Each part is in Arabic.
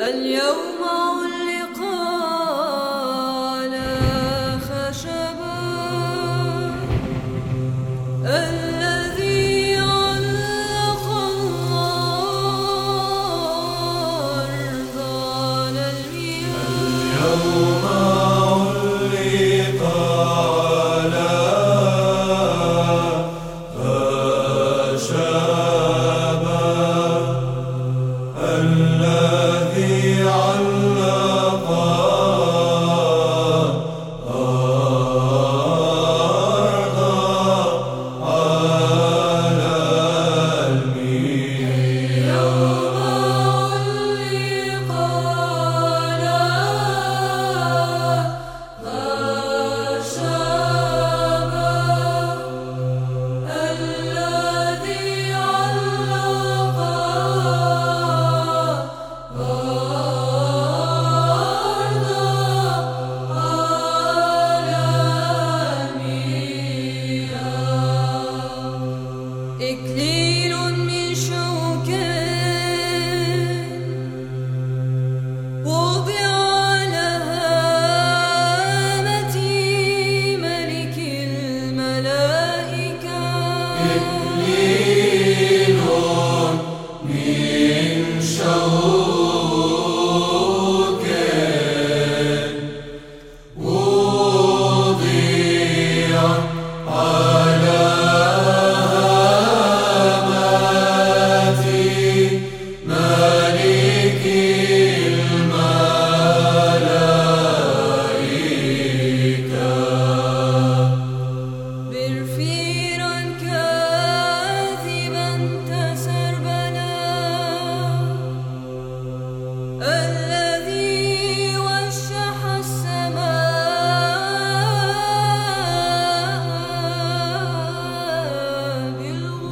اليوم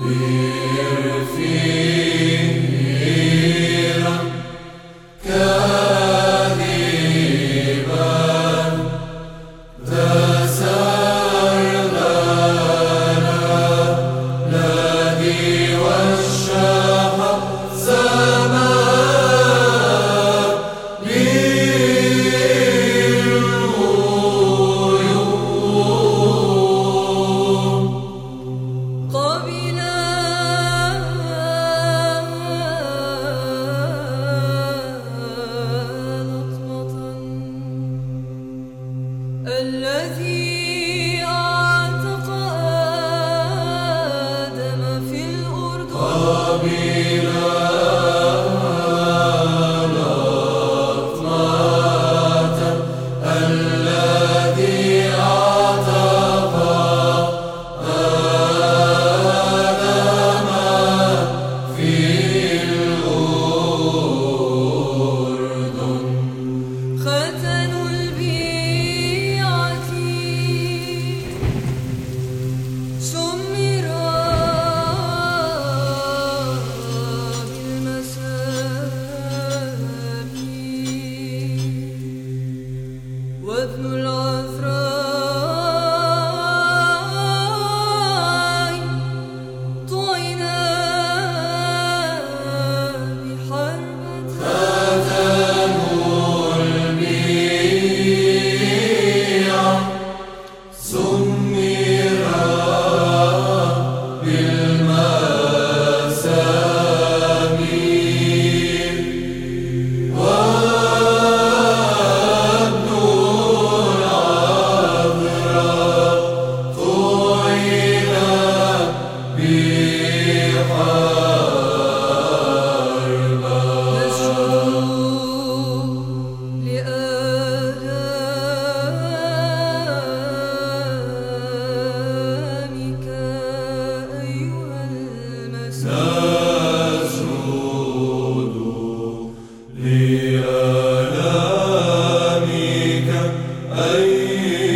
Spirit, الذي أي